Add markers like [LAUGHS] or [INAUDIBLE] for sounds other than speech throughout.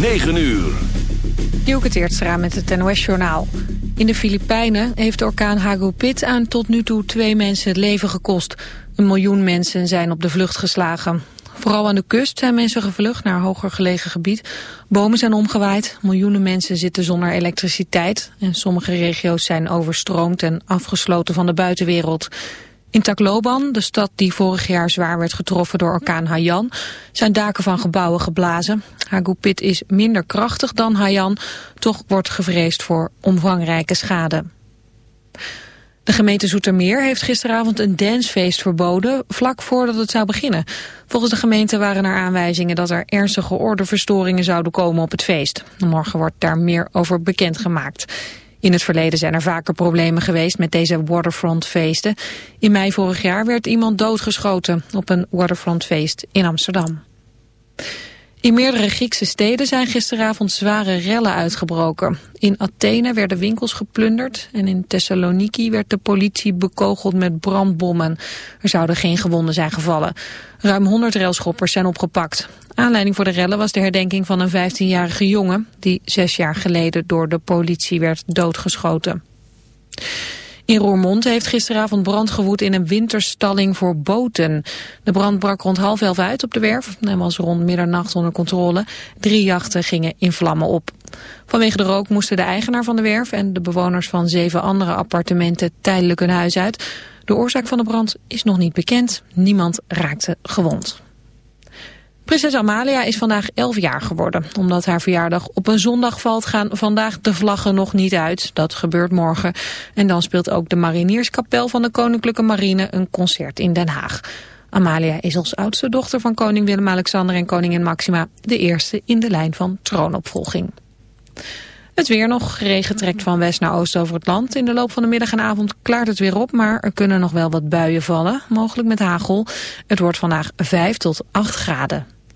9 uur. Dielke Teertstra met het NOS-journaal. In de Filipijnen heeft orkaan Hagupit aan tot nu toe twee mensen het leven gekost. Een miljoen mensen zijn op de vlucht geslagen. Vooral aan de kust zijn mensen gevlucht naar hoger gelegen gebied. Bomen zijn omgewaaid, miljoenen mensen zitten zonder elektriciteit... en sommige regio's zijn overstroomd en afgesloten van de buitenwereld. In Tacloban, de stad die vorig jaar zwaar werd getroffen door orkaan Haiyan, zijn daken van gebouwen geblazen. Hagupit is minder krachtig dan Haiyan, toch wordt gevreesd voor omvangrijke schade. De gemeente Zoetermeer heeft gisteravond een dancefeest verboden, vlak voordat het zou beginnen. Volgens de gemeente waren er aanwijzingen dat er ernstige ordeverstoringen zouden komen op het feest. Morgen wordt daar meer over bekendgemaakt. In het verleden zijn er vaker problemen geweest met deze waterfrontfeesten. In mei vorig jaar werd iemand doodgeschoten op een waterfrontfeest in Amsterdam. In meerdere Griekse steden zijn gisteravond zware rellen uitgebroken. In Athene werden winkels geplunderd en in Thessaloniki werd de politie bekogeld met brandbommen. Er zouden geen gewonden zijn gevallen. Ruim 100 railschoppers zijn opgepakt. Aanleiding voor de rellen was de herdenking van een 15-jarige jongen... die zes jaar geleden door de politie werd doodgeschoten. In Roermond heeft gisteravond brand gewoed in een winterstalling voor boten. De brand brak rond half elf uit op de werf en was rond middernacht onder controle. Drie jachten gingen in vlammen op. Vanwege de rook moesten de eigenaar van de werf en de bewoners van zeven andere appartementen tijdelijk hun huis uit. De oorzaak van de brand is nog niet bekend. Niemand raakte gewond. Prinses Amalia is vandaag 11 jaar geworden. Omdat haar verjaardag op een zondag valt gaan vandaag de vlaggen nog niet uit. Dat gebeurt morgen. En dan speelt ook de Marinierskapel van de Koninklijke Marine een concert in Den Haag. Amalia is als oudste dochter van koning Willem-Alexander en koningin Maxima... de eerste in de lijn van troonopvolging. Het weer nog. Regen trekt van west naar oost over het land. In de loop van de middag en avond klaart het weer op, maar er kunnen nog wel wat buien vallen. Mogelijk met hagel. Het wordt vandaag 5 tot 8 graden.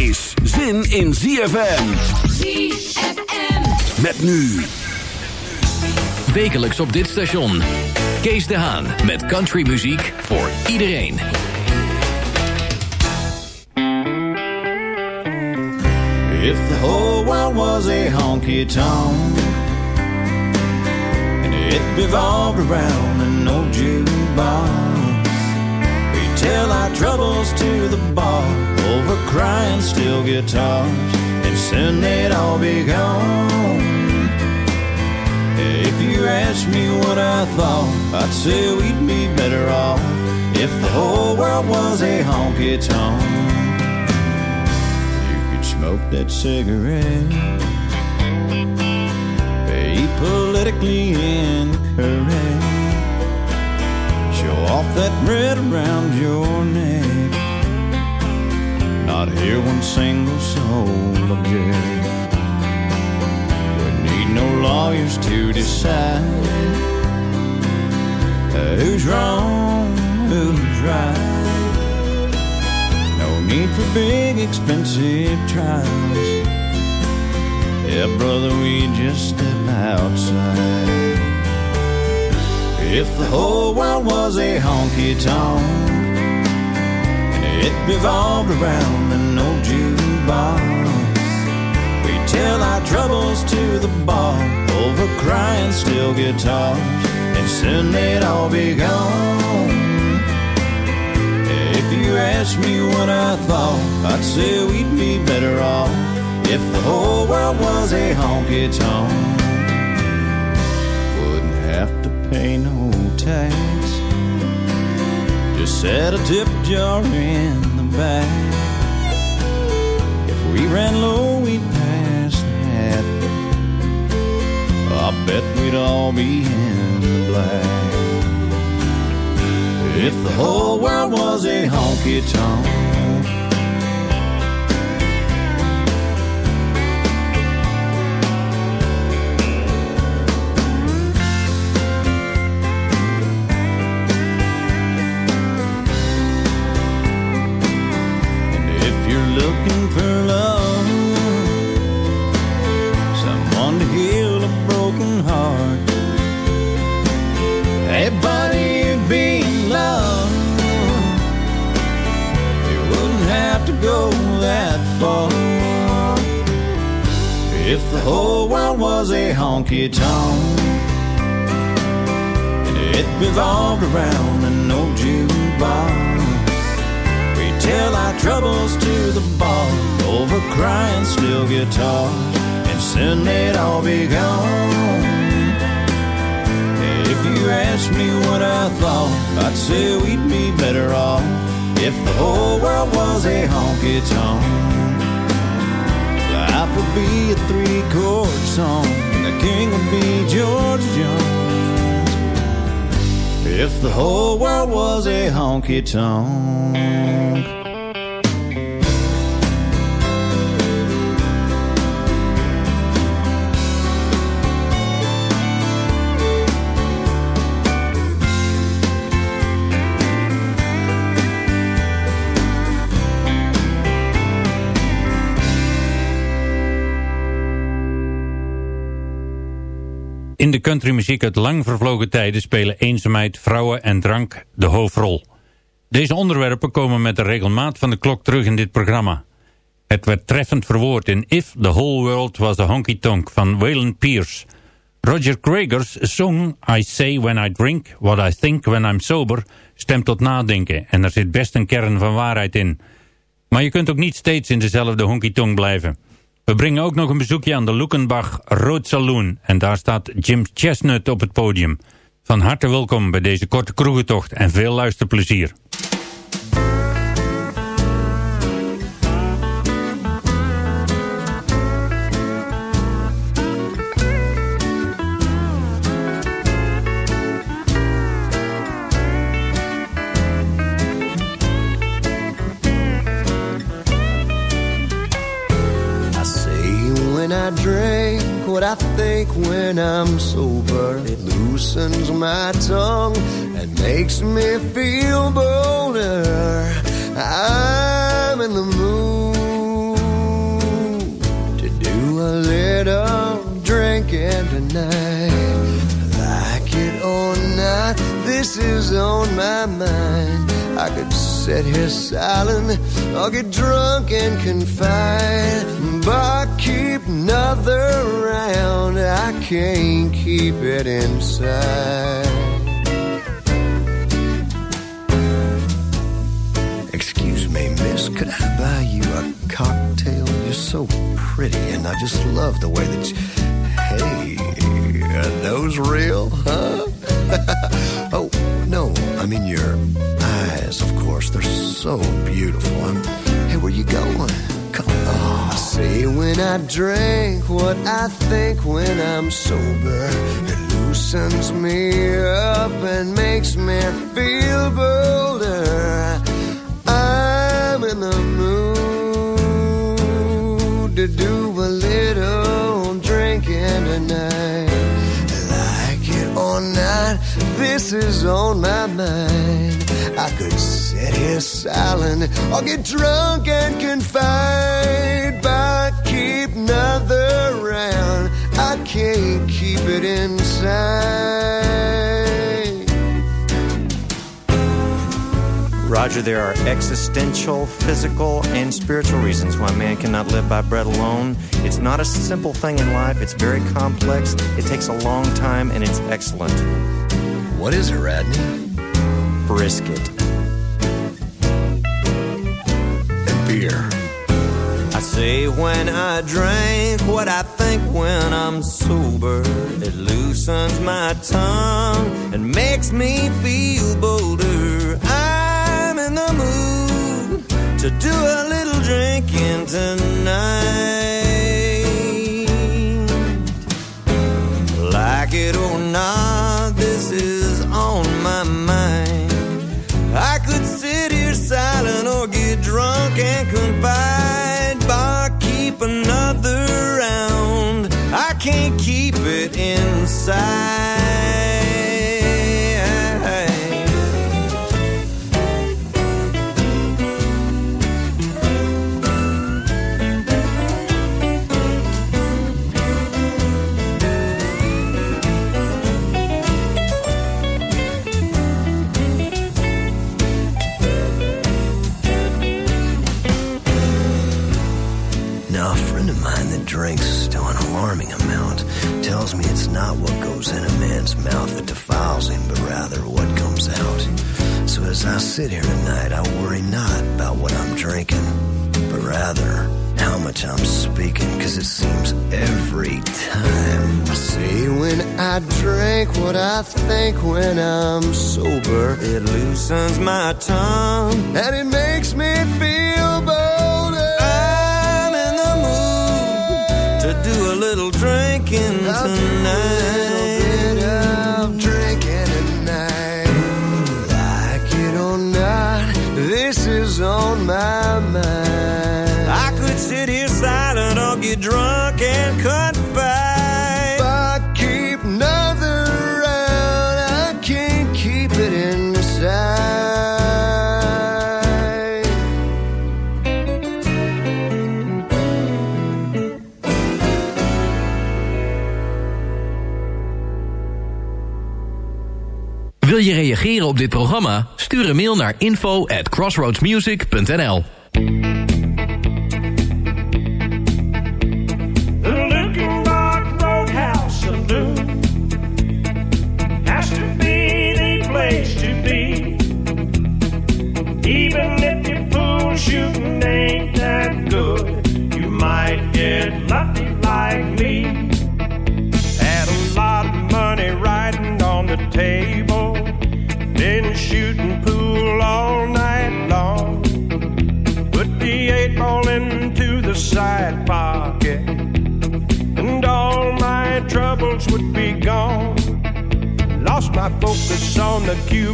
is zin in ZFM. ZFM. Met nu Wekelijks op dit station. Kees de Haan met countrymuziek voor iedereen. If the whole world was a honky tonk and it revolved around an old jukebox, tell our troubles to the bar over crying steel guitars, and soon they'd all be gone. If you asked me what I thought, I'd say we'd be better off if the whole world was a honky tonk. You could smoke that cigarette, politically incorrect. That red around your neck. Not hear one single soul object. We need no lawyers to decide who's wrong, who's right. No need for big, expensive trials. Yeah, brother, we just step outside. If the whole world was a honky tonk, and it revolved around an old jukebox, we tell our troubles to the bar over crying steel guitars, and soon they'd all be gone. If you asked me what I thought, I'd say we'd be better off if the whole world was a honky tonk. Wouldn't have to pay no. Just set a tip jar in the back. If we ran low, we'd pass that. I bet we'd all be in the black. If the whole world was a honky tonk. Honky tonk. And it revolved around an old jukebox. We tell our troubles to the bar over crying steel guitars. And soon they'd all be gone. If you asked me what I thought, I'd say we'd be better off if the whole world was a honky tonk. Life would be a three chord song the king would be George Jones. If the whole world was a honky tonk. De countrymuziek uit lang vervlogen tijden spelen eenzaamheid, vrouwen en drank de hoofdrol. Deze onderwerpen komen met de regelmaat van de klok terug in dit programma. Het werd treffend verwoord in If the Whole World Was a Honky Tonk van Waylon Pierce. Roger Craigers song I Say When I Drink What I Think When I'm Sober stemt tot nadenken en er zit best een kern van waarheid in. Maar je kunt ook niet steeds in dezelfde honky tonk blijven. We brengen ook nog een bezoekje aan de Lukenbach Road Saloon. En daar staat Jim Chestnut op het podium. Van harte welkom bij deze korte kroegentocht en veel luisterplezier. What I think when I'm sober. It loosens my tongue and makes me feel bolder. I'm in the mood to do a little drinking tonight. Like it or not, this is on my mind. I could sit here silent or get drunk and confide. Can't keep it inside. Excuse me, miss, could I buy you a cocktail? You're so pretty, and I just love the way that you. Hey, are those real, huh? [LAUGHS] oh, no, I mean your eyes, of course. They're so beautiful. I'm, hey, where you going? I say when I drink what I think when I'm sober. It loosens me up and makes me feel bolder. I'm in the mood to do a little drinking tonight. Like it or not, this is on my mind. I could sit here silent or get drunk and confide, but keep another round. I can't keep it inside. Roger, there are existential, physical, and spiritual reasons why man cannot live by bread alone. It's not a simple thing in life, it's very complex, it takes a long time, and it's excellent. What is it, Radney? Brisket. And beer. I say when I drink what I think when I'm sober. It loosens my tongue and makes me feel bolder. I'm in the mood to do a little drinking tonight. Like it or not, much I'm speaking, cause it seems every time I say when I drink what I think when I'm sober. It loosens my tongue and it makes me feel bolder. I'm in the mood to do a little drinking I'll do a little bit tonight. of drinking tonight. Like it or not, this is on my drunk and confide. But keep another round, I can't keep it inside. Wil je reageren op dit programma? Stuur een mail naar info at crossroadsmusic.nl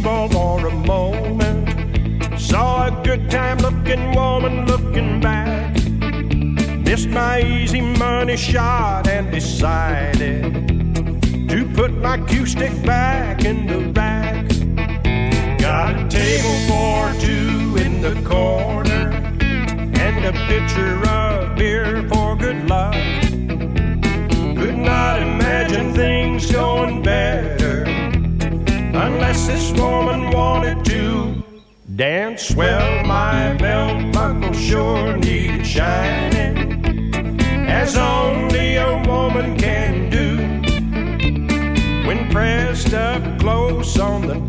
the for a moment. Saw a good time looking woman looking back. Missed my easy money shot and decided to put my cue stick back in the rack. Got a table for two in the corner and a pitcher of beer for good luck. Could not imagine things going better unless this woman wanted to dance. Well, my belt buckle sure needed shining, as only a woman can do. When pressed up close on the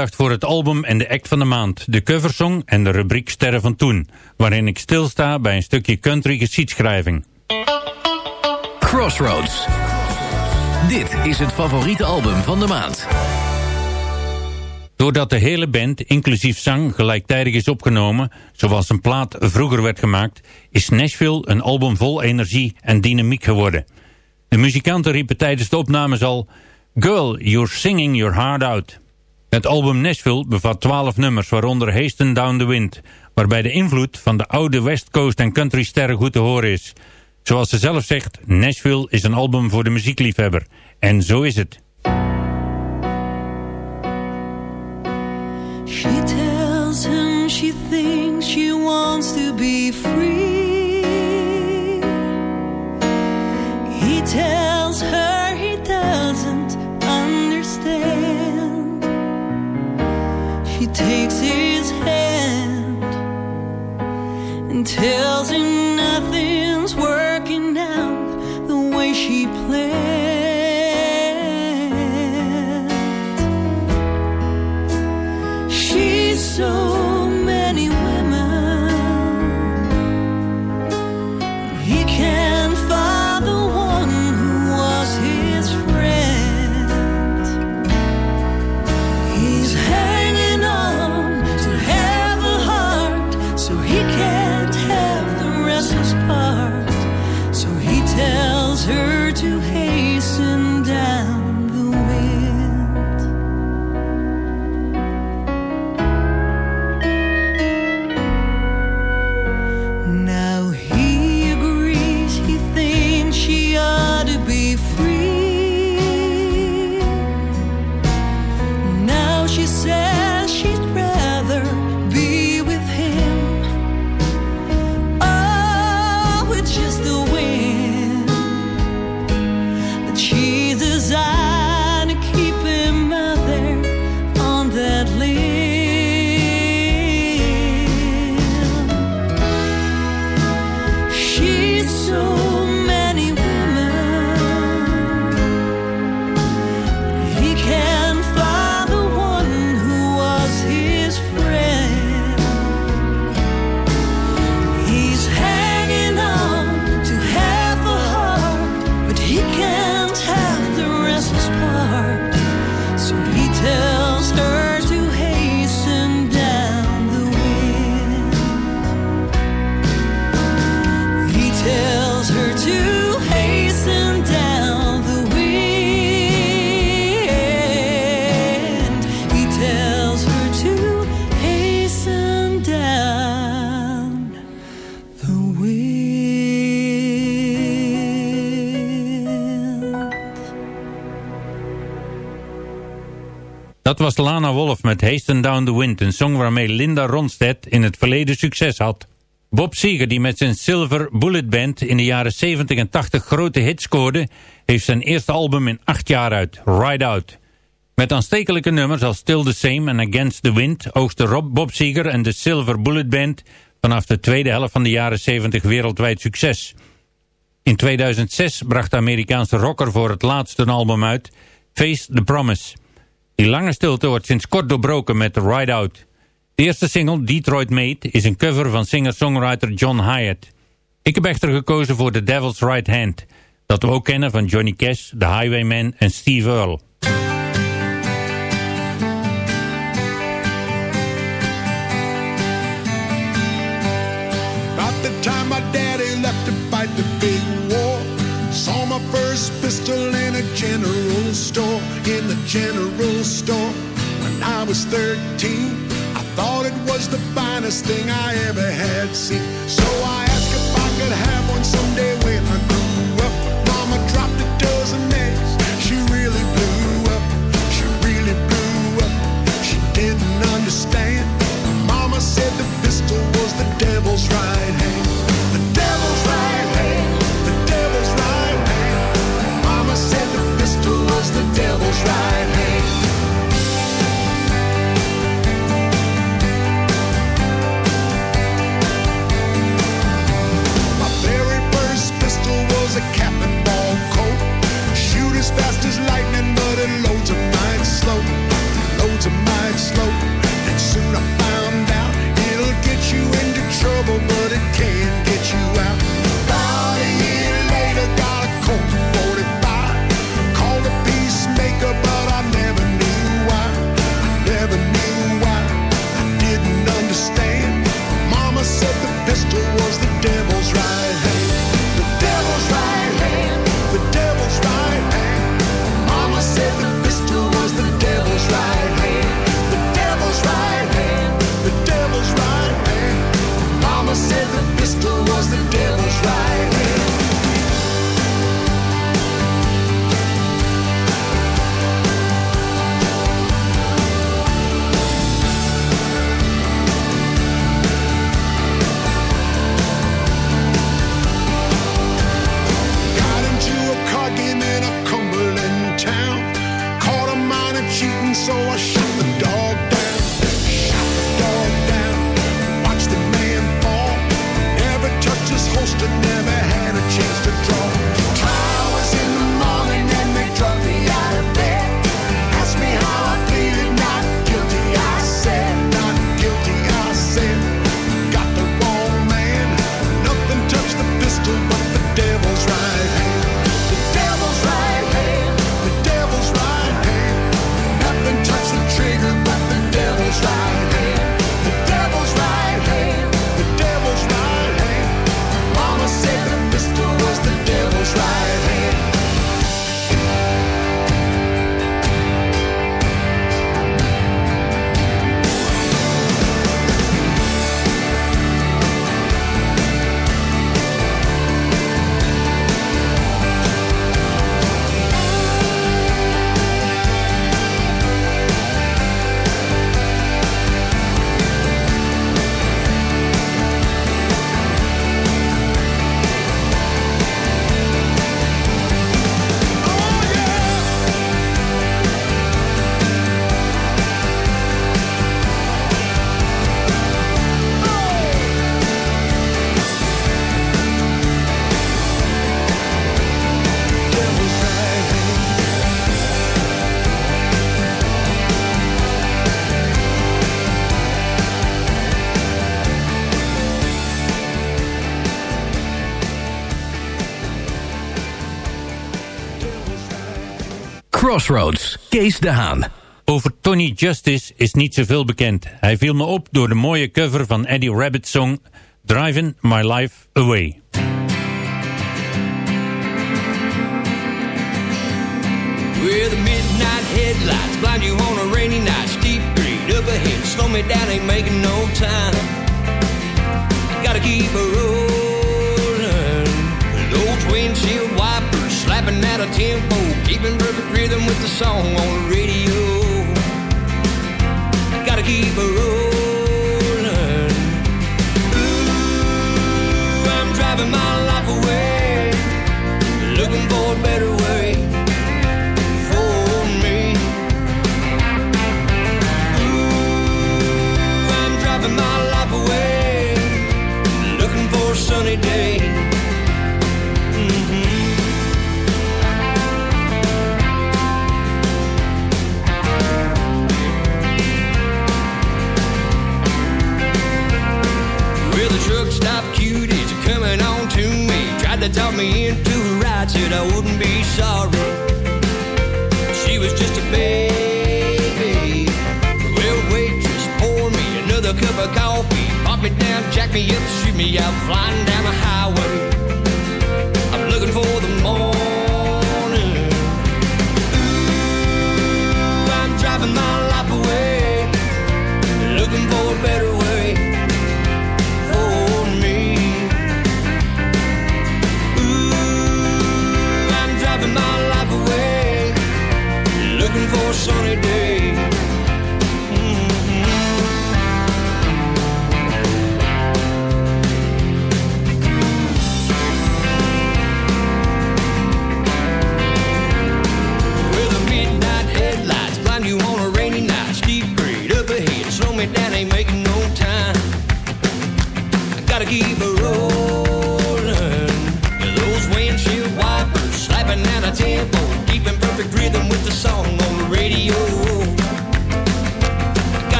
aandacht voor het album en de act van de maand, de coversong en de rubriek Sterren van Toen, waarin ik stilsta bij een stukje country geschiedschrijving. Crossroads. Dit is het favoriete album van de maand. Doordat de hele band, inclusief zang, gelijktijdig is opgenomen, zoals een plaat vroeger werd gemaakt, is Nashville een album vol energie en dynamiek geworden. De muzikanten riepen tijdens de opnames al, Girl, you're singing your heart out. Het album Nashville bevat twaalf nummers, waaronder Hasten Down the Wind, waarbij de invloed van de oude West Coast en country sterren goed te horen is. Zoals ze zelf zegt, Nashville is een album voor de muziekliefhebber. En zo is het. She tells she thinks hills Wolf met Hasten Down the Wind, een song waarmee Linda Ronstadt in het verleden succes had. Bob Seger, die met zijn Silver Bullet Band in de jaren 70 en 80 grote hits scoorde, heeft zijn eerste album in acht jaar uit, Ride Out. Met aanstekelijke nummers als Still the Same en Against the Wind oogste Rob Bob Seger en de Silver Bullet Band vanaf de tweede helft van de jaren 70 wereldwijd succes. In 2006 bracht de Amerikaanse rocker voor het laatst een album uit, Face the Promise. Die lange stilte wordt sinds kort doorbroken met Ride Out. De eerste single, Detroit Made, is een cover van singer-songwriter John Hyatt. Ik heb echter gekozen voor The Devil's Right Hand... dat we ook kennen van Johnny Cash, The Highwayman en Steve Earle. General store general store when I was 13. I thought it was the finest thing I ever had seen. So I asked if I could have one someday. Crossroads, Kees de Haan. Over Tony Justice is niet zoveel bekend. Hij viel me op door de mooie cover van Eddie Rabbit's song Driving My Life Away. Where the midnight headlights blind you on a rainy night Steep grade up ahead, slow me down, ain't making no time Gotta keep a rolling, those windshield rapping at a tempo, keeping perfect rhythm with the song on the radio. I gotta keep a roll.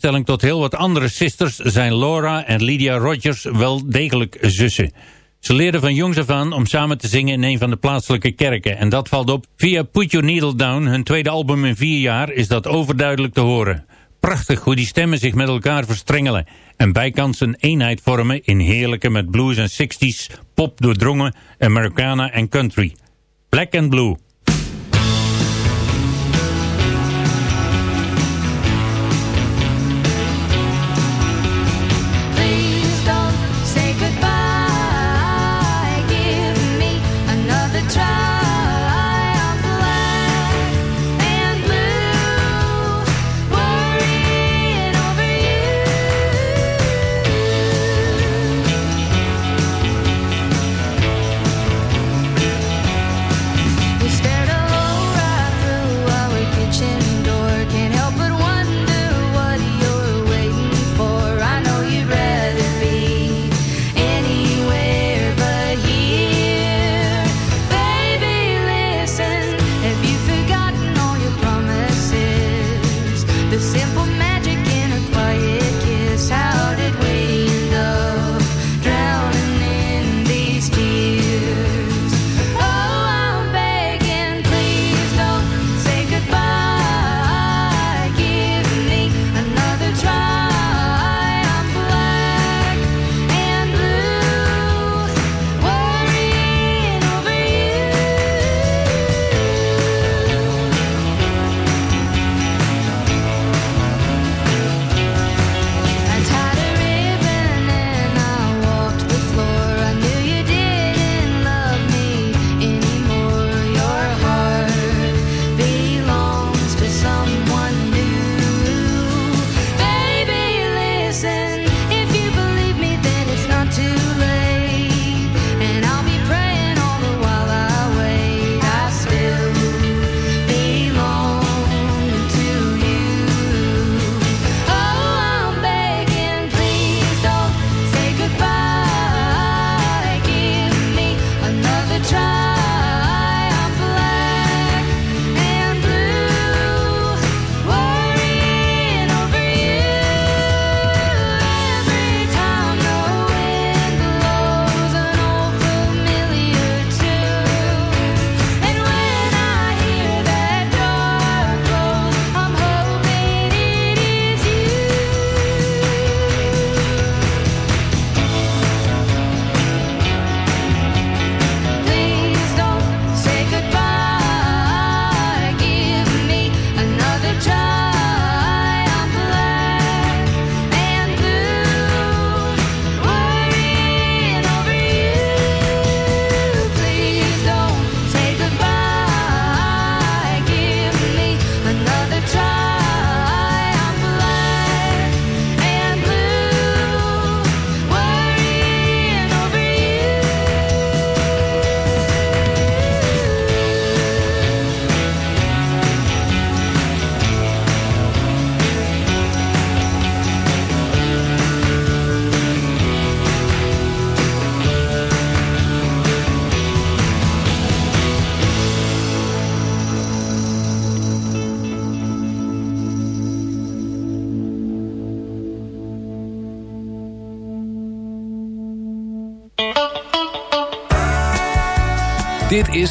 Tegenstelling tot heel wat andere sisters zijn Laura en Lydia Rogers wel degelijk zussen. Ze leerden van jongs af aan om samen te zingen in een van de plaatselijke kerken. En dat valt op. Via Put Your Needle Down, hun tweede album in vier jaar, is dat overduidelijk te horen. Prachtig hoe die stemmen zich met elkaar verstrengelen. En bijkans een eenheid vormen in heerlijke met blues en 60s, pop doordrongen, Americana en country. Black and Blue.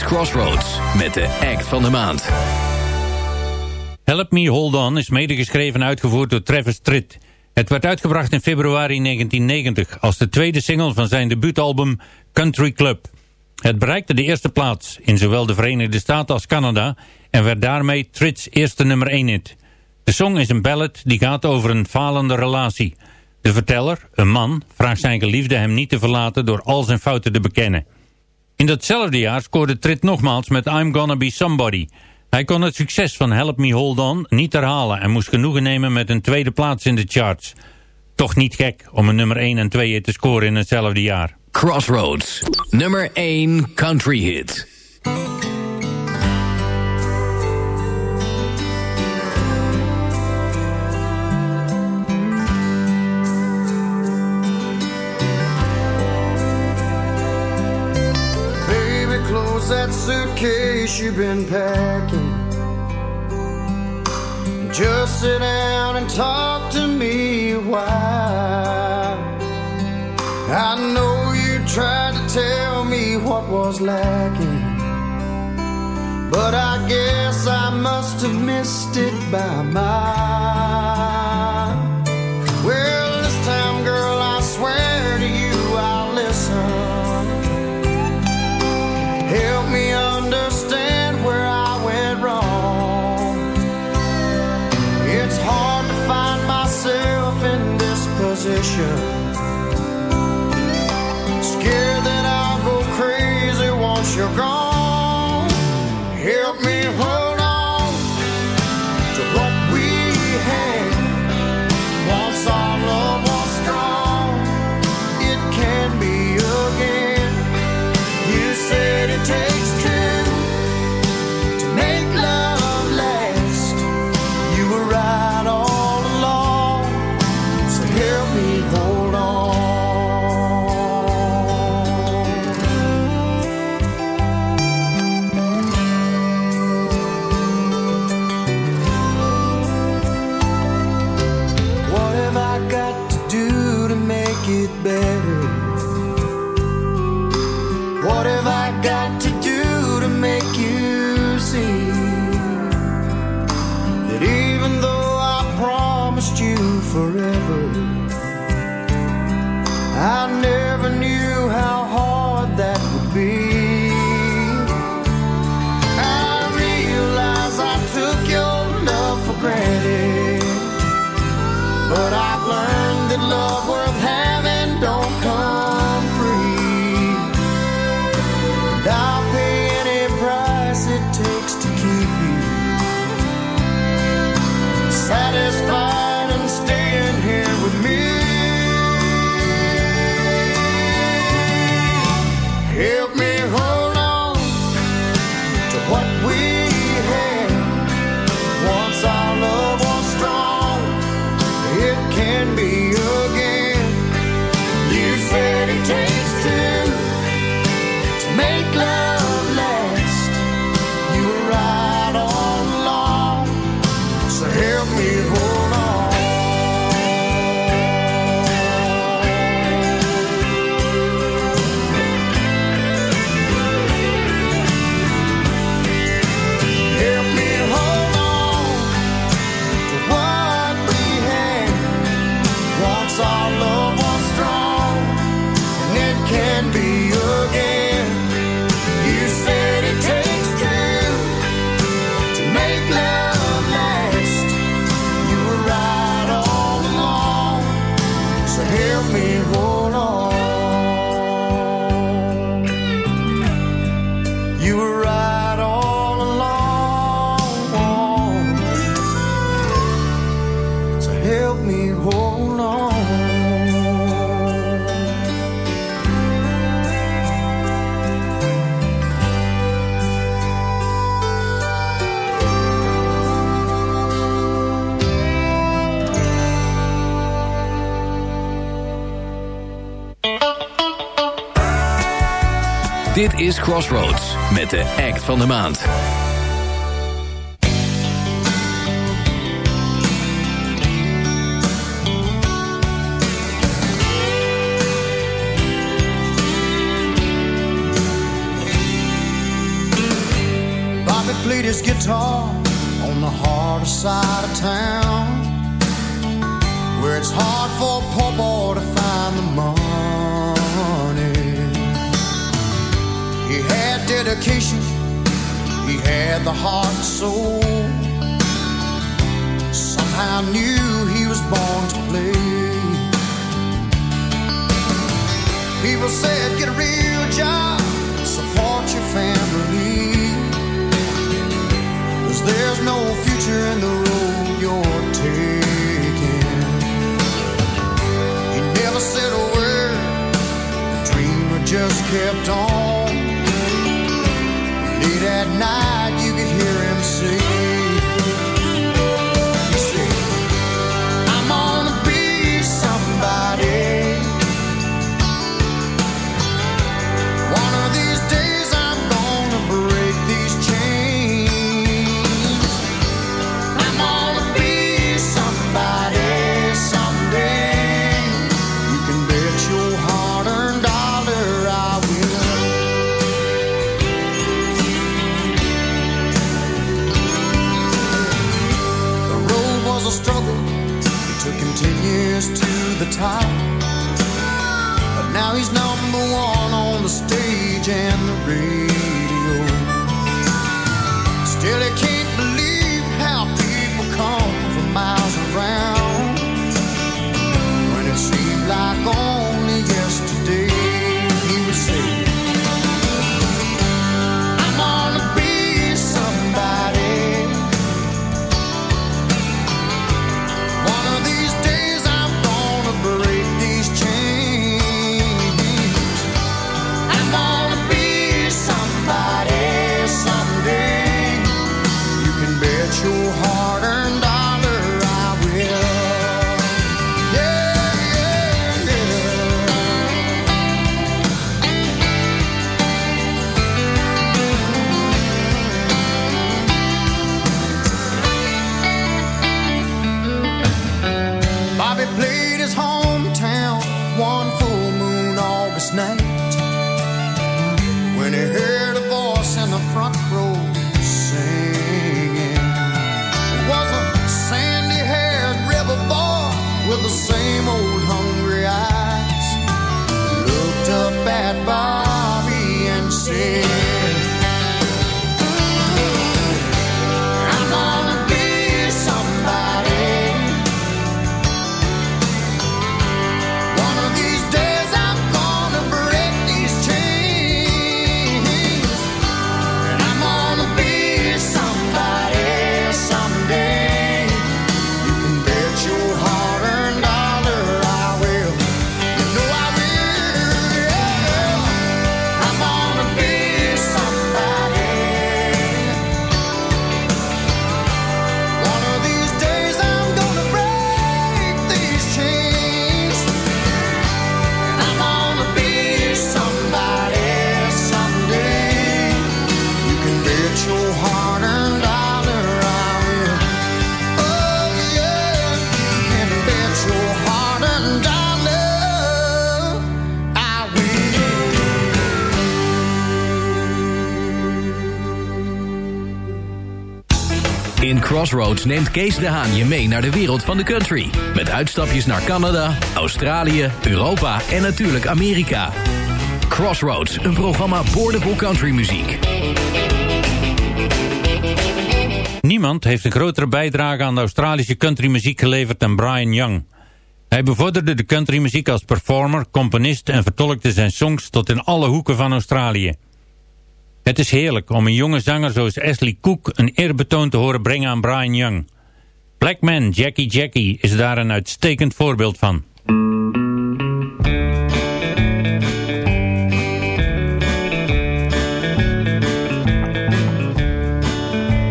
Crossroads met de act van de maand. Help Me Hold On is medegeschreven en uitgevoerd door Travis Tritt. Het werd uitgebracht in februari 1990 als de tweede single van zijn debuutalbum Country Club. Het bereikte de eerste plaats in zowel de Verenigde Staten als Canada en werd daarmee Tritt's eerste nummer 1 hit. De song is een ballad die gaat over een falende relatie. De verteller, een man, vraagt zijn geliefde hem niet te verlaten door al zijn fouten te bekennen. In datzelfde jaar scoorde Tritt nogmaals met I'm Gonna Be Somebody. Hij kon het succes van Help Me Hold On niet herhalen en moest genoegen nemen met een tweede plaats in de charts. Toch niet gek om een nummer 1 en 2 te scoren in hetzelfde jaar. Crossroads, nummer 1 country hit. Close that suitcase you've been packing. Just sit down and talk to me a while. I know you tried to tell me what was lacking. But I guess I must have missed it by a mile. Sure. But I've learned that love Dit is Crossroads met de act van de maand. his guitar on the harder side of town, where it's hard for a poor boy to find the money. Dedication, he had the heart and soul. Somehow knew he was born to play. People said, get a real job, support your family. Cause there's no future in the road you're taking. He never said a word, the dreamer just kept on night. The top. But now he's number one on the stage and the radio. Crossroads neemt Kees de Haan je mee naar de wereld van de country. Met uitstapjes naar Canada, Australië, Europa en natuurlijk Amerika. Crossroads, een programma boordevol countrymuziek. Niemand heeft een grotere bijdrage aan de Australische countrymuziek geleverd dan Brian Young. Hij bevorderde de countrymuziek als performer, componist en vertolkte zijn songs tot in alle hoeken van Australië. Het is heerlijk om een jonge zanger zoals Ashley Cook een eerbetoon te horen brengen aan Brian Young. Black Man Jackie Jackie is daar een uitstekend voorbeeld van.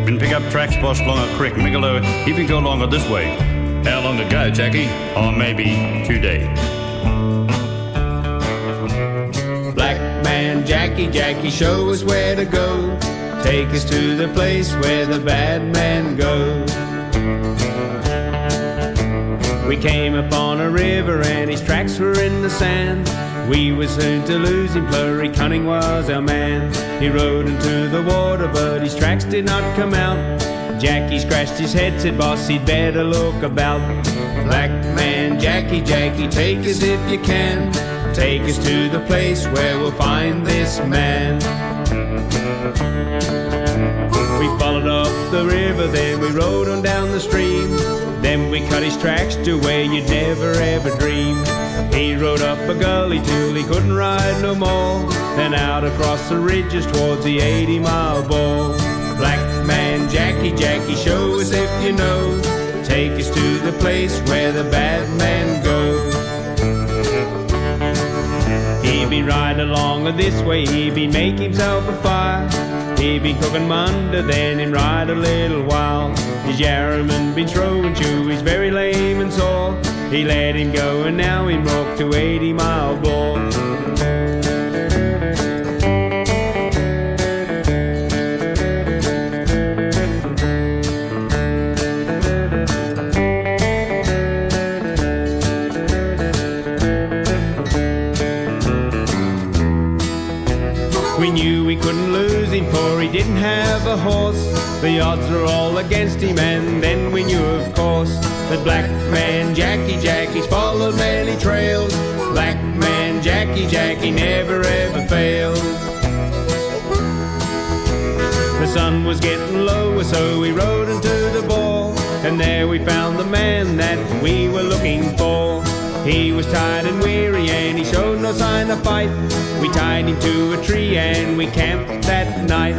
Been pick up tracks bust along a creek, make a low, even go longer this way. How long to go, Jackie? Or maybe two Jackie, Jackie, show us where to go. Take us to the place where the bad man goes. We came upon a river and his tracks were in the sand. We were soon to lose him, Plurry Cunning was our man. He rode into the water, but his tracks did not come out. Jackie scratched his head, said, Boss, he'd better look about. Black man, Jackie, Jackie, take us if you can. Take us to the place where we'll find this man. We followed up the river, then we rode on down the stream. Then we cut his tracks to where you'd never ever dream. He rode up a gully till he couldn't ride no more. Then out across the ridges towards the 80 mile ball. Black man, Jackie, Jackie, show us if you know. Take us to the place where the bad man goes. He be riding along this way, he be make himself a fire. He be cooking Monday, then him ride a little while. His yarraman been throwing to, he's very lame and sore. He let him go and now he broke to 80 mile ball. He didn't have a horse. The odds were all against him and then we knew of course that black man Jackie Jackie's followed many trails. Black man Jackie Jackie never ever failed. The sun was getting lower, so we rode into the ball and there we found the man that we were looking for. He was tired and weary and he showed no sign of fight. We tied him to a tree and we camped that night.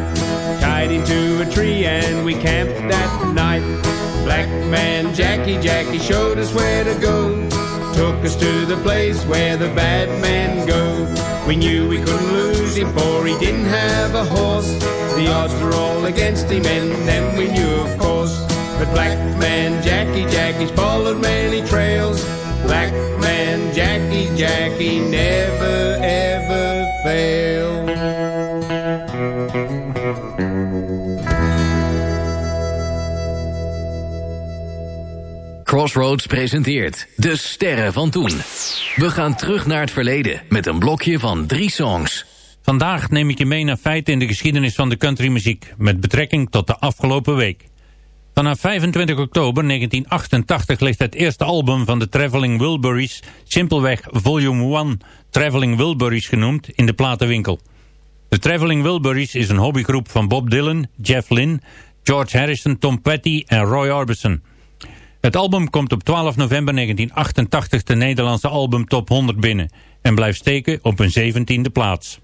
Tied him to a tree and we camped that night. Black man Jackie Jackie showed us where to go. Took us to the place where the bad men go. We knew we couldn't lose him for he didn't have a horse. The odds were all against him and then we knew of course. But black man Jackie Jackie's followed many trails. Black man Jackie Jackie never ever failed. Crossroads presenteert De Sterren van Toen. We gaan terug naar het verleden met een blokje van drie songs. Vandaag neem ik je mee naar feiten in de geschiedenis van de countrymuziek... met betrekking tot de afgelopen week. Vanaf 25 oktober 1988 ligt het eerste album van de Traveling Wilburys... simpelweg Volume 1 Traveling Wilburys genoemd in de platenwinkel. De Traveling Wilburys is een hobbygroep van Bob Dylan, Jeff Lynne... George Harrison, Tom Petty en Roy Orbison... Het album komt op 12 november 1988 de Nederlandse album Top 100 binnen en blijft steken op een 17e plaats.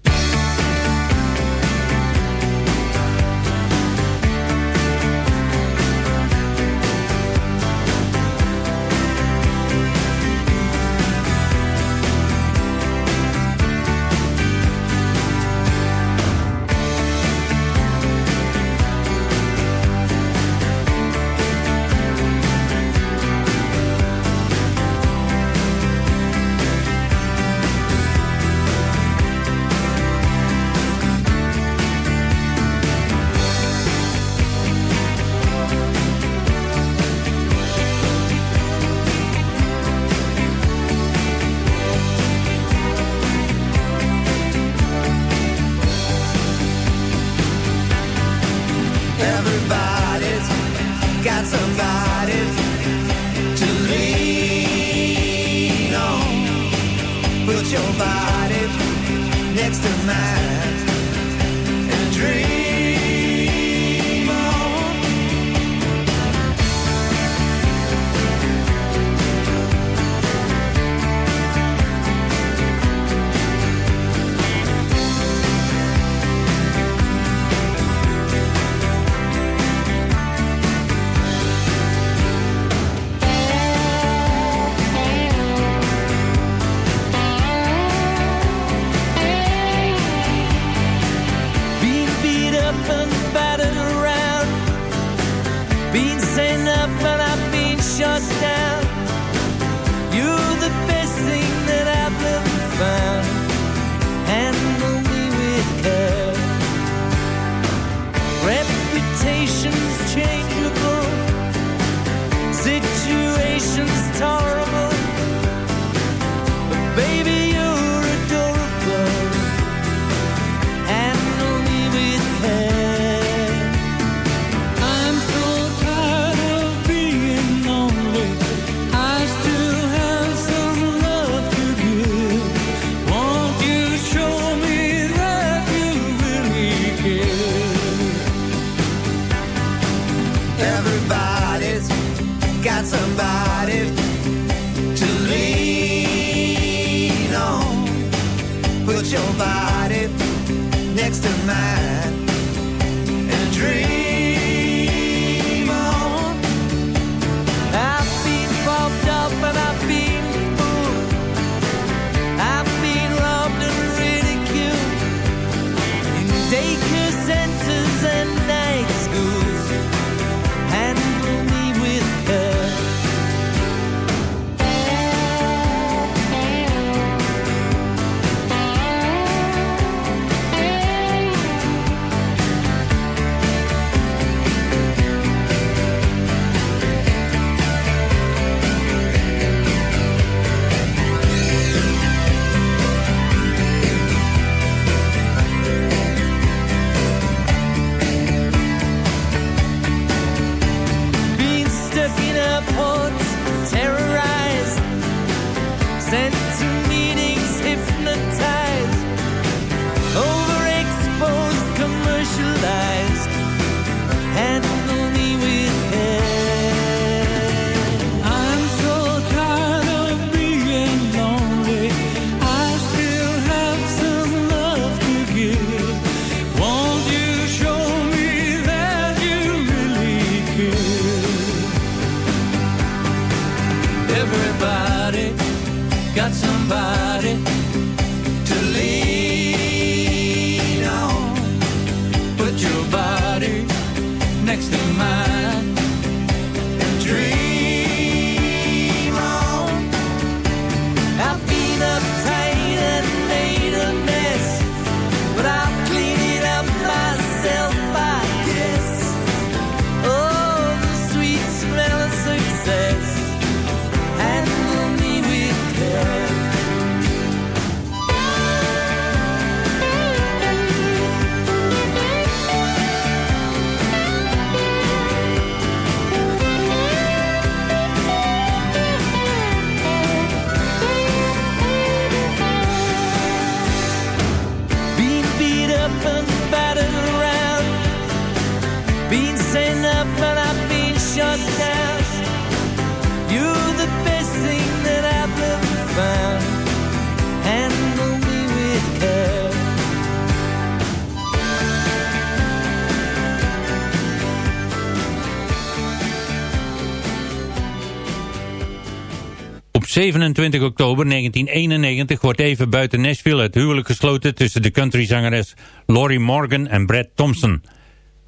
27 oktober 1991 wordt even buiten Nashville het huwelijk gesloten tussen de countryzangeres Lori Morgan en Brad Thompson.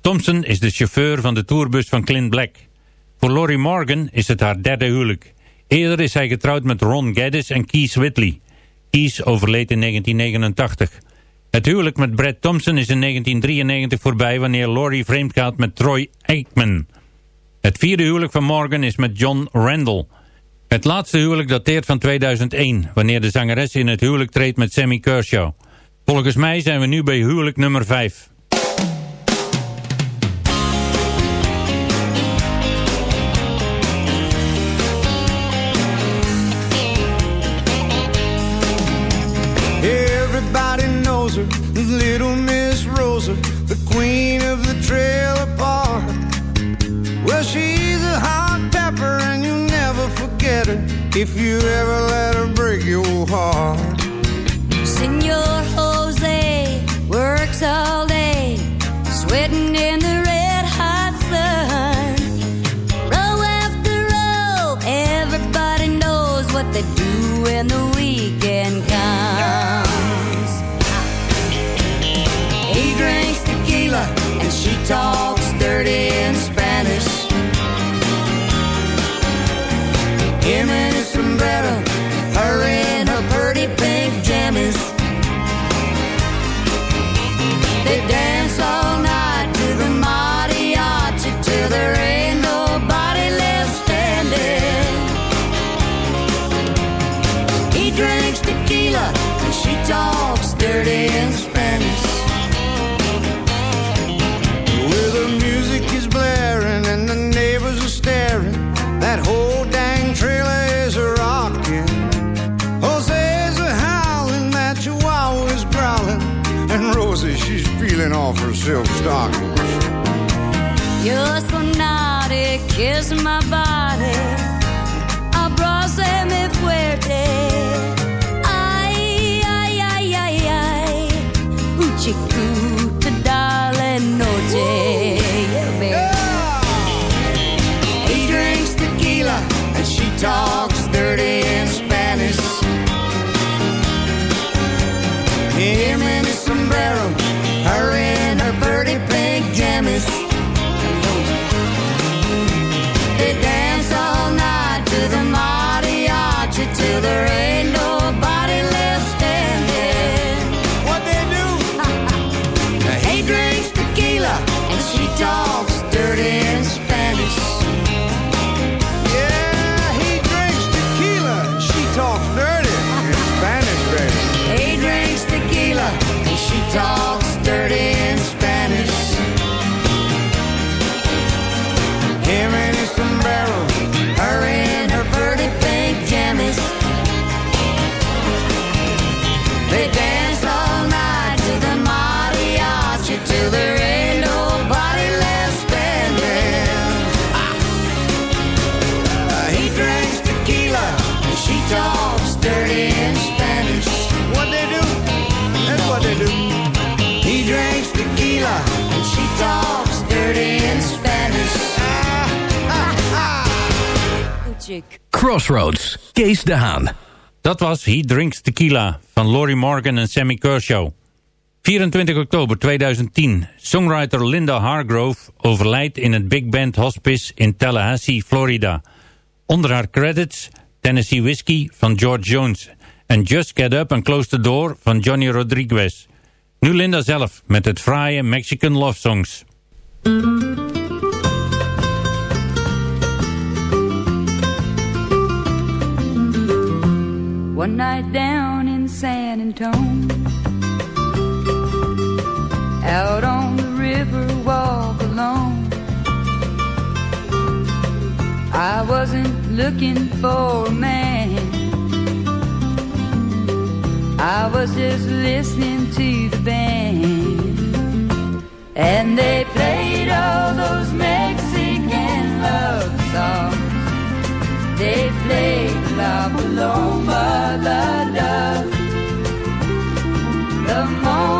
Thompson is de chauffeur van de tourbus van Clint Black. Voor Lori Morgan is het haar derde huwelijk. Eerder is hij getrouwd met Ron Gaddis en Kees Whitley. Kees overleed in 1989. Het huwelijk met Brad Thompson is in 1993 voorbij wanneer Lori vreemd gaat met Troy Aikman. Het vierde huwelijk van Morgan is met John Randall... Het laatste huwelijk dateert van 2001, wanneer de zangeres in het huwelijk treedt met Sammy Kershaw. Volgens mij zijn we nu bij huwelijk nummer 5. if you ever let her break your heart. Senor Jose works all silk stockings. You're so naughty, kiss my body. Abróceme fuerte. Crossroads, Kees de Haan. Dat was He Drinks Tequila van Laurie Morgan en Sammy Kershaw. 24 oktober 2010. Songwriter Linda Hargrove overlijdt in het Big Band Hospice in Tallahassee, Florida. Onder haar credits Tennessee Whiskey van George Jones... en Just Get Up and Close the Door van Johnny Rodriguez. Nu Linda zelf met het fraaie Mexican Love Songs. One night down in San Antonio, out on the river walk alone. I wasn't looking for a man. I was just listening to the band, and they played all those Mexican love songs. They played I belong, but love the moment.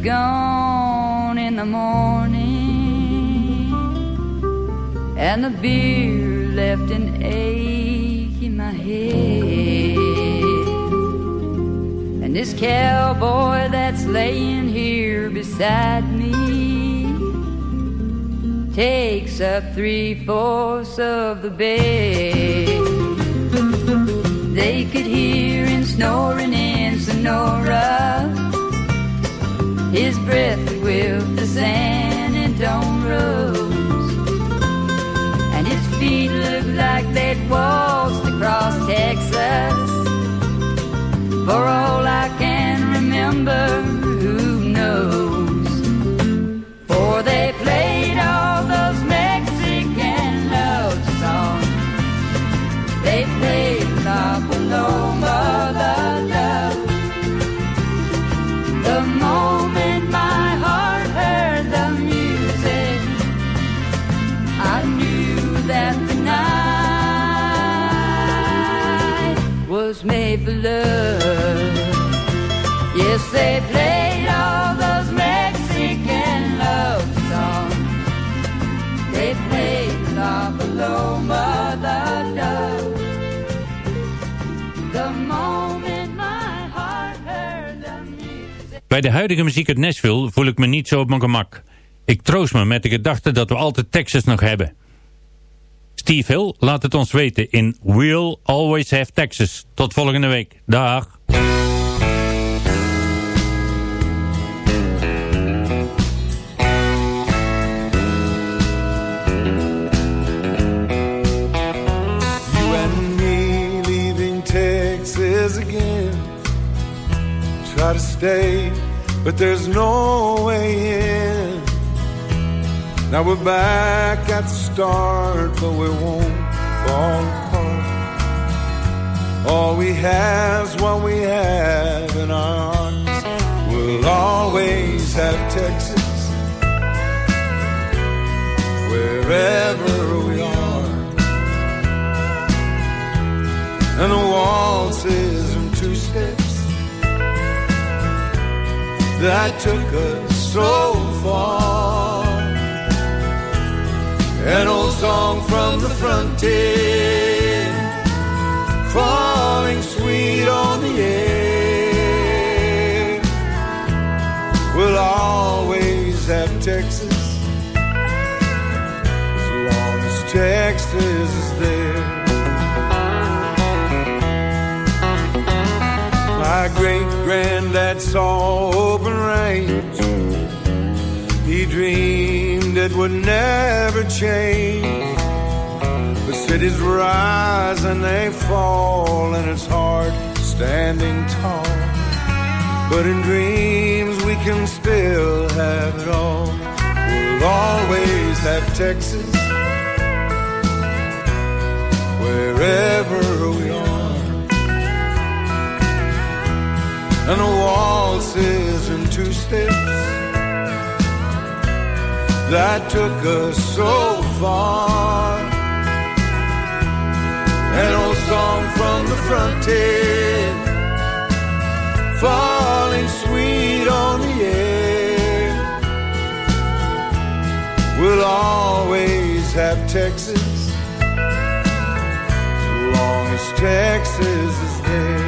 Gone in the morning, and the beer left an ache in my head. And this cowboy that's laying here beside me takes up three fourths of the bed. They could hear him snoring in Sonora. His breath with the San Antone rose. And his feet looked like they'd waltzed across Texas. For all I Bij de huidige muziek uit Nashville voel ik me niet zo op mijn gemak. Ik troost me met de gedachte dat we altijd Texas nog hebben. Steve Hill laat het ons weten in We'll Always Have Texas. Tot volgende week. Dag. Try to stay, but there's no way in. Now we're back at the start, but we won't fall apart. All we have's what we have in our hearts. We'll always have Texas. Wherever we are. and the waltzes and that took us so far. An old song from the frontier, falling sweet on the air. We'll always have Texas, as long as Texas is there. Granddad saw open range. He dreamed it would never change. But cities rise and they fall, and it's hard standing tall. But in dreams we can still have it all. We'll always have Texas, wherever and the waltzes and two steps that took us so far. An old song from the frontier, falling sweet on the air. We'll always have Texas, as long as Texas is there.